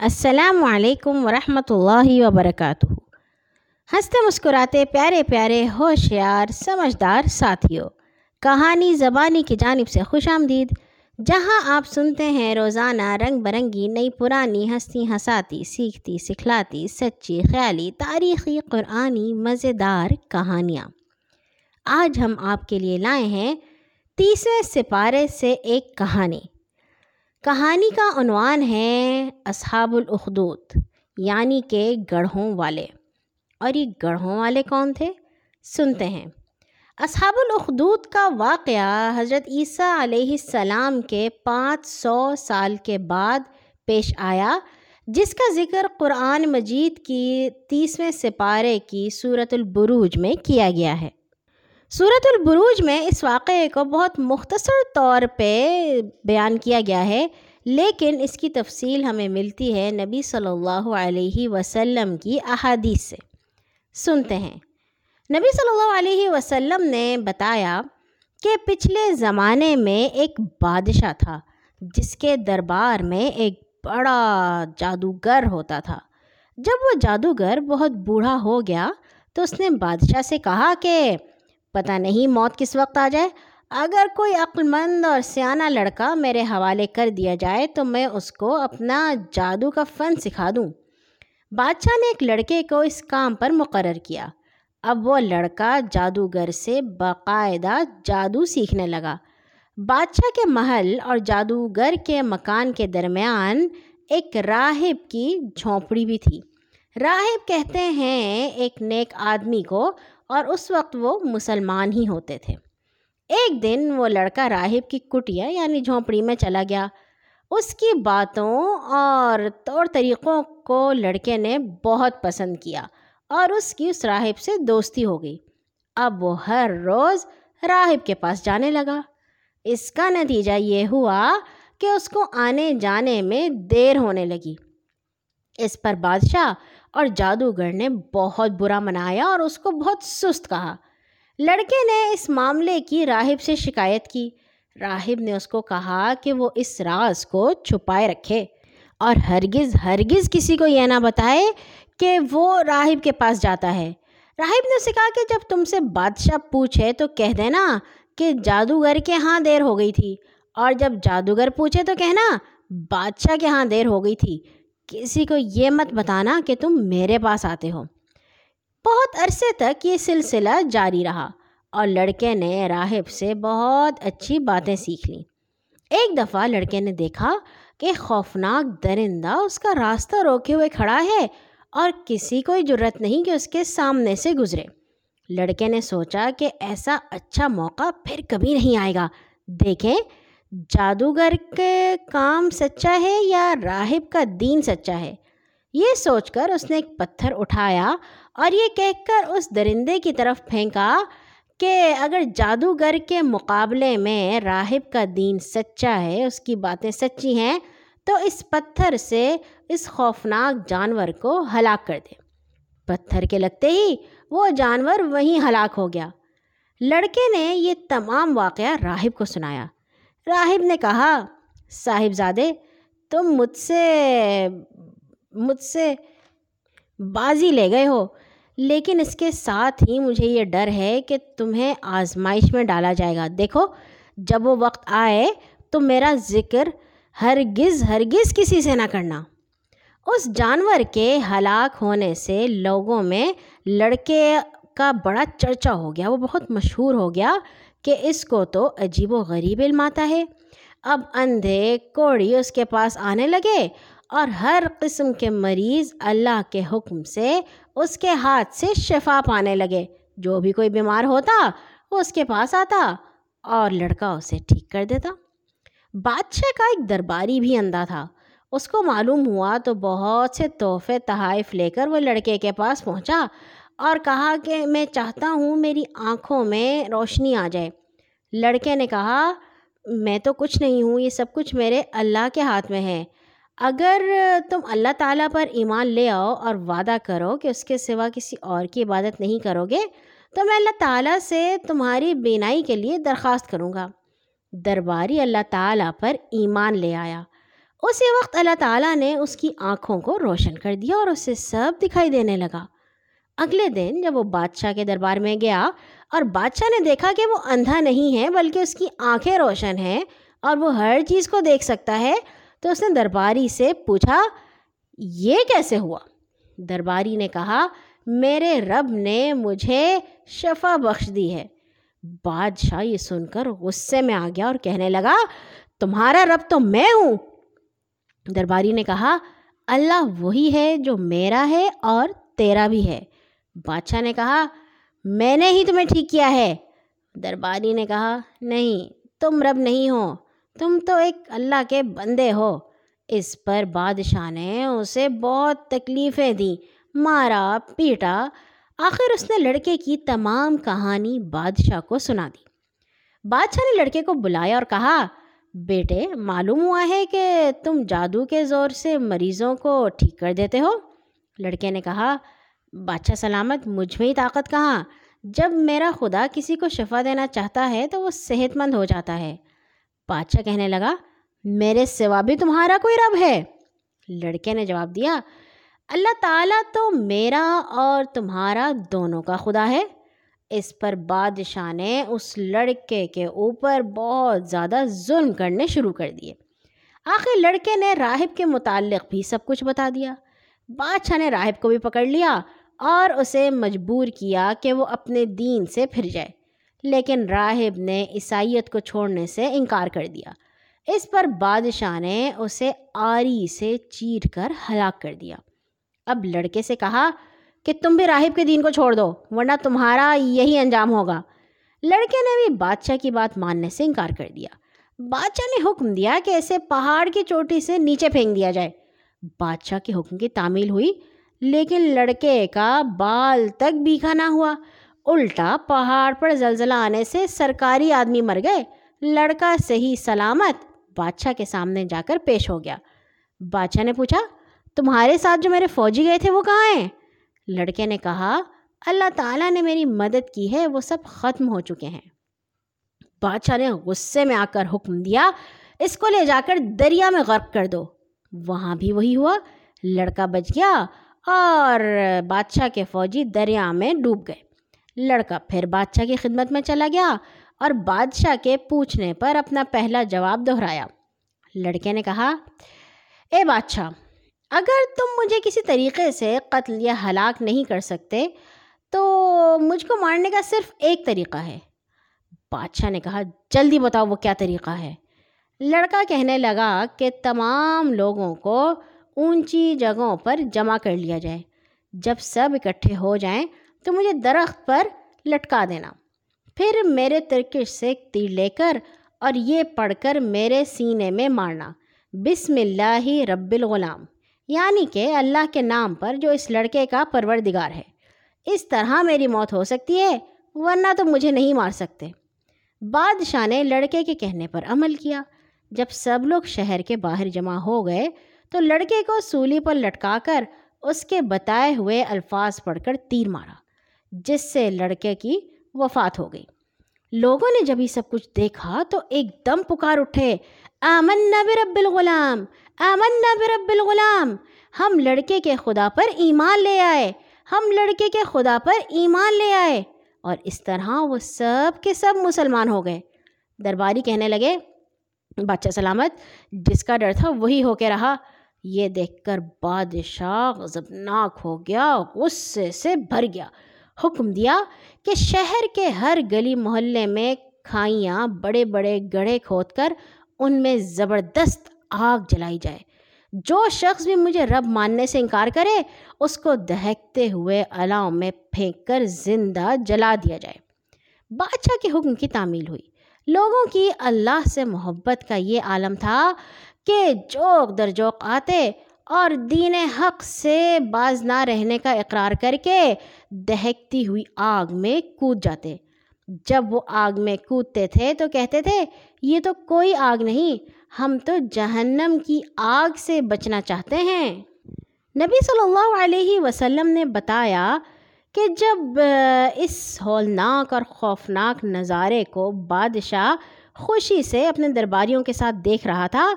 السلام علیکم ورحمۃ اللہ وبرکاتہ۔ ہنستے مسکراتے پیارے پیارے ہوشیار سمجھدار ساتھیوں، کہانی زبانی کی جانب سے خوش آمدید، جہاں آپ سنتے ہیں روزانہ رنگ برنگی نئی پرانی ہستی ہساتی سیکھتی، سکھلاتی، سچی، خیالی، تاریخی، قرآنی، مزیدار کہانیاں۔ آج ہم آپ کے لیے لائے ہیں تیسرے سپارے سے ایک کہانی۔ کہانی کا عنوان ہے اصحاب الاخدود یعنی کہ گڑھوں والے۔ اور یہ گڑھوں والے کون تھے؟ سنتے ہیں۔ اصحاب الاخدود کا واقعہ حضرت عیسیٰ علیہ السلام کے پانچ سو سال کے بعد پیش آیا، جس کا ذکر قرآن مجید کی تیسویں سپارے کی صورت البروج میں کیا گیا ہے۔ صورت البروج میں اس واقعے کو بہت مختصر طور پہ بیان کیا گیا ہے، لیکن اس کی تفصیل ہمیں ملتی ہے نبی صلی اللہ علیہ وسلم کی احادیث سے۔ سنتے ہیں۔ نبی صلی اللہ علیہ وسلم نے بتایا کہ پچھلے زمانے میں ایک بادشاہ تھا، جس کے دربار میں ایک بڑا جادوگر ہوتا تھا۔ جب وہ جادوگر بہت بوڑھا ہو گیا تو اس نے بادشاہ سے کہا کہ پتہ نہیں موت کس وقت آ جائے۔ اگر کوئی عقلمند اور سیانہ لڑکا میرے حوالے کر دیا جائے تو میں اس کو اپنا جادو کا فن سکھا دوں۔ بادشاہ نے ایک لڑکے کو اس کام پر مقرر کیا۔ اب وہ لڑکا جادوگر سے باقاعدہ جادو سیکھنے لگا۔ بادشاہ کے محل اور جادوگر کے مکان کے درمیان ایک راہب کی جھونپڑی بھی تھی۔ راہب کہتے ہیں ایک نیک آدمی کو اور اس وقت وہ مسلمان ہی ہوتے تھے۔ ایک دن وہ لڑکا راہب کی کٹیا یعنی جھونپڑی میں چلا گیا۔ اس کی باتوں اور طور طریقوں کو لڑکے نے بہت پسند کیا اور اس کی اس راہب سے دوستی ہو گئی۔ اب وہ ہر روز راہب کے پاس جانے لگا۔ اس کا نتیجہ یہ ہوا کہ اس کو آنے جانے میں دیر ہونے لگی۔ اس پر بادشاہ اور جادوگر نے بہت برا منایا اور اس کو بہت سست کہا۔ لڑکے نے اس معاملے کی راہب سے شکایت کی۔ راہب نے اس کو کہا کہ وہ اس راز کو چھپائے رکھے اور ہرگز ہرگز کسی کو یہ نہ بتائے کہ وہ راہب کے پاس جاتا ہے۔ راہب نے اسے کہا کہ جب تم سے بادشاہ پوچھے تو کہہ دینا کہ جادوگر کے ہاں دیر ہو گئی تھی اور جب جادوگر پوچھے تو کہنا بادشاہ کے ہاں دیر ہو گئی تھی۔ کسی کو یہ مت بتانا کہ تم میرے پاس آتے ہو۔ بہت عرصے تک یہ سلسلہ جاری رہا اور لڑکے نے راہب سے بہت اچھی باتیں سیکھ لیں۔ ایک دفعہ لڑکے نے دیکھا کہ خوفناک درندہ اس کا راستہ روکے ہوئے کھڑا ہے اور کسی کوئی جرت نہیں کہ اس کے سامنے سے گزرے۔ لڑکے نے سوچا کہ ایسا اچھا موقع پھر کبھی نہیں آئے گا۔ دیکھیں جادوگر کے کام سچا ہے یا راہب کا دین سچا ہے؟ یہ سوچ کر اس نے ایک پتھر اٹھایا اور یہ کہہ کر اس درندے کی طرف پھینکا کہ اگر جادوگر کے مقابلے میں راہب کا دین سچا ہے، اس کی باتیں سچی ہیں، تو اس پتھر سے اس خوفناک جانور کو ہلاک کر دے۔ پتھر کے لگتے ہی وہ جانور وہیں ہلاک ہو گیا۔ لڑکے نے یہ تمام واقعہ راہب کو سنایا۔ راہب نے کہا صاحب زادے تم مجھ سے مجھ سے بازی لے گئے ہو، لیکن اس کے ساتھ ہی مجھے یہ ڈر ہے کہ تمہیں آزمائش میں ڈالا جائے گا۔ دیکھو، جب وہ وقت آئے تو میرا ذکر ہرگز ہرگز کسی سے نہ کرنا۔ اس جانور کے ہلاک ہونے سے لوگوں میں لڑکے کا بڑا چرچا ہو گیا، وہ بہت مشہور ہو گیا۔ کہ اس کو تو عجیب و غریب علم آتا ہے۔ اب اندھے کوڑی اس کے پاس آنے لگے اور ہر قسم کے مریض اللہ کے حکم سے اس کے ہاتھ سے شفا پانے لگے۔ جو بھی کوئی بیمار ہوتا وہ اس کے پاس آتا اور لڑکا اسے ٹھیک کر دیتا۔ بادشاہ کا ایک درباری بھی اندھا تھا۔ اس کو معلوم ہوا تو بہت سے تحفے، تحائف لے کر وہ لڑکے کے پاس پہنچا اور کہا کہ میں چاہتا ہوں میری آنکھوں میں روشنی آ جائے۔ لڑکے نے کہا، میں تو کچھ نہیں ہوں، یہ سب کچھ میرے اللہ کے ہاتھ میں ہے۔ اگر تم اللہ تعالیٰ پر ایمان لے آؤ اور وعدہ کرو کہ اس کے سوا کسی اور کی عبادت نہیں کرو گے، تو میں اللہ تعالیٰ سے تمہاری بینائی کے لیے درخواست کروں گا۔ درباری اللہ تعالیٰ پر ایمان لے آیا۔ اسی وقت اللہ تعالیٰ نے اس کی آنکھوں کو روشن کر دیا اور اسے سب دکھائی دینے لگا۔ اگلے دن جب وہ بادشاہ کے دربار میں گیا اور بادشاہ نے دیکھا کہ وہ اندھا نہیں ہے بلکہ اس کی آنکھیں روشن ہیں اور وہ ہر چیز کو دیکھ سکتا ہے، تو اس نے درباری سے پوچھا، یہ کیسے ہوا؟ درباری نے کہا، میرے رب نے مجھے شفا بخش دی ہے۔ بادشاہ یہ سن کر غصے میں آ گیا اور کہنے لگا، تمہارا رب تو میں ہوں۔ درباری نے کہا، اللہ وہی ہے جو میرا ہے اور تیرا بھی ہے۔ بادشاہ نے کہا، میں نے ہی تمہیں ٹھیک کیا ہے۔ درباری نے کہا، نہیں، تم رب نہیں ہو، تم تو ایک اللہ کے بندے ہو۔ اس پر بادشاہ نے اسے بہت تکلیفیں دیں، مارا، پیٹا۔ آخر اس نے لڑکے کی تمام کہانی بادشاہ کو سنا دی۔ بادشاہ نے لڑکے کو بلایا اور کہا، بیٹے، معلوم ہوا ہے کہ تم جادو کے زور سے مریضوں کو ٹھیک کر دیتے ہو۔ لڑکے نے کہا بادشاہ سلامت، مجھ میں ہی طاقت کہاں؟ جب میرا خدا کسی کو شفا دینا چاہتا ہے تو وہ صحت مند ہو جاتا ہے۔ بادشاہ کہنے لگا، میرے سوا بھی تمہارا کوئی رب ہے؟ لڑکے نے جواب دیا، اللہ تعالیٰ تو میرا اور تمہارا دونوں کا خدا ہے۔ اس پر بادشاہ نے اس لڑکے کے اوپر بہت زیادہ ظلم کرنے شروع کر دیے۔ آخر لڑکے نے راہب کے متعلق بھی سب کچھ بتا دیا۔ بادشاہ نے راہب کو بھی پکڑ لیا۔ اور اسے مجبور کیا کہ وہ اپنے دین سے پھر جائے۔ لیکن راہب نے عیسائیت کو چھوڑنے سے انکار کر دیا۔ اس پر بادشاہ نے اسے آری سے چیر کر ہلاک کر دیا۔ اب لڑکے سے کہا کہ تم بھی راہب کے دین کو چھوڑ دو، ورنہ تمہارا یہی انجام ہوگا۔ لڑکے نے بھی بادشاہ کی بات ماننے سے انکار کر دیا۔ بادشاہ نے حکم دیا کہ اسے پہاڑ کی چوٹی سے نیچے پھینک دیا جائے۔ بادشاہ کے حکم کی تعمیل ہوئی۔ لیکن لڑکے کا بال تک بیکھا نہ ہوا۔ الٹا پہاڑ پر زلزلہ آنے سے سرکاری آدمی مر گئے۔ لڑکا صحیح سلامت بادشاہ کے سامنے جا کر پیش ہو گیا۔ بادشاہ نے پوچھا، تمہارے ساتھ جو میرے فوجی گئے تھے وہ کہاں ہیں؟ لڑکے نے کہا، اللہ تعالیٰ نے میری مدد کی ہے، وہ سب ختم ہو چکے ہیں۔ بادشاہ نے غصے میں آ کر حکم دیا، اس کو لے جا کر دریا میں غرق کر دو۔ وہاں بھی وہی ہوا۔ لڑکا بچ گیا اور بادشاہ کے فوجی دریا میں ڈوب گئے۔ لڑکا پھر بادشاہ کی خدمت میں چلا گیا اور بادشاہ کے پوچھنے پر اپنا پہلا جواب دہرایا۔ لڑکے نے کہا، اے بادشاہ، اگر تم مجھے کسی طریقے سے قتل یا ہلاک نہیں کر سکتے، تو مجھ کو مارنے کا صرف ایک طریقہ ہے بادشاہ نے کہا، جلدی بتاؤ وہ کیا طریقہ ہے لڑکا کہنے لگا کہ تمام لوگوں کو اونچی جگہوں پر جمع کر لیا جائے۔ جب سب اکٹھے ہو جائیں تو مجھے درخت پر لٹکا دینا۔ پھر میرے ترکش سے تیر لے کر اور یہ پڑھ کر میرے سینے میں مارنا۔ بسم اللہ رب الغلام۔ یعنی کہ اللہ کے نام پر جو اس لڑکے کا پروردگار ہے۔ اس طرح میری موت ہو سکتی ہے، ورنہ تو مجھے نہیں مار سکتے۔ بادشاہ نے لڑکے کے کہنے پر عمل کیا۔ جب سب لوگ شہر کے باہر جمع ہو گئے تو لڑکے کو سولی پر لٹکا کر اس کے بتائے ہوئے الفاظ پڑھ کر تیر مارا، جس سے لڑکے کی وفات ہو گئی۔ لوگوں نے جب یہ سب کچھ دیکھا تو ایک دم پکار اٹھے آمن برب الغلام آمن برب الغلام، ہم لڑکے کے خدا پر ایمان لے آئے، ہم لڑکے کے خدا پر ایمان لے آئے۔ اور اس طرح وہ سب کے سب مسلمان ہو گئے۔ درباری کہنے لگے، بادشاہ سلامت، جس کا ڈر تھا وہی ہو کے رہا۔ یہ دیکھ کر بادشاہ غضبناک ہو گیا، غصے سے بھر گیا۔ حکم دیا کہ شہر کے ہر گلی محلے میں کھائیاں بڑے بڑے گڑھے کھود کر ان میں زبردست آگ جلائی جائے۔ جو شخص بھی مجھے رب ماننے سے انکار کرے، اس کو دہکتے ہوئے علاؤں میں پھینک کر زندہ جلا دیا جائے۔ بادشاہ کے حکم کی تعمیل ہوئی۔ لوگوں کی اللہ سے محبت کا یہ عالم تھا کہ جوک در جوک آتے اور دین حق سے باز نہ رہنے کا اقرار کر کے دہکتی ہوئی آگ میں کود جاتے۔ جب وہ آگ میں کودتے تھے تو کہتے تھے، یہ تو کوئی آگ نہیں، ہم تو جہنم کی آگ سے بچنا چاہتے ہیں۔ نبی صلی اللہ علیہ وسلم نے بتایا کہ جب اس ہولناک اور خوفناک نظارے کو بادشاہ خوشی سے اپنے درباریوں کے ساتھ دیکھ رہا تھا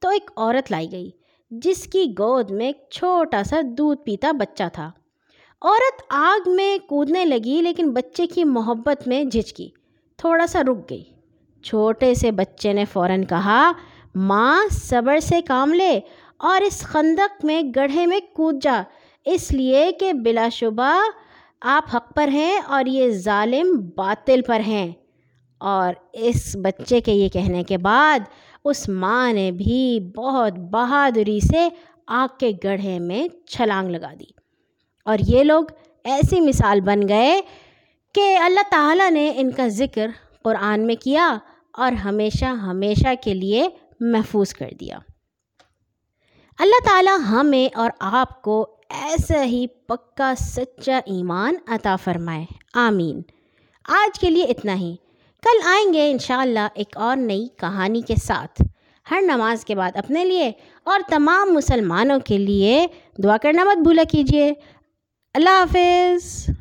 تو ایک عورت لائی گئی، جس کی گود میں ایک چھوٹا سا دودھ پیتا بچہ تھا۔ عورت آگ میں کودنے لگی، لیکن بچے کی محبت میں جھجکی تھوڑا سا رک گئی۔ چھوٹے سے بچے نے فوراً کہا، ماں، صبر سے کام لے اور اس خندق میں گڑھے میں کود جا۔ اس لیے کہ بلا شبہ آپ حق پر ہیں اور یہ ظالم باطل پر ہیں۔ اور اس بچے کے یہ کہنے کے بعد اس ماں نے بھی بہت بہادری سے آگ کے گڑھے میں چھلانگ لگا دی۔ اور یہ لوگ ایسی مثال بن گئے کہ اللہ تعالیٰ نے ان کا ذکر قرآن میں کیا اور ہمیشہ ہمیشہ کے لیے محفوظ کر دیا۔ اللہ تعالیٰ ہمیں اور آپ کو ایسا ہی پکا سچا ایمان عطا فرمائے۔ آمین۔ آج کے لیے اتنا ہی۔ کل آئیں گے انشاءاللہ ایک اور نئی کہانی کے ساتھ۔ ہر نماز کے بعد اپنے لیے اور تمام مسلمانوں کے لیے دعا کرنا مت بھولا کیجیے۔ اللہ حافظ۔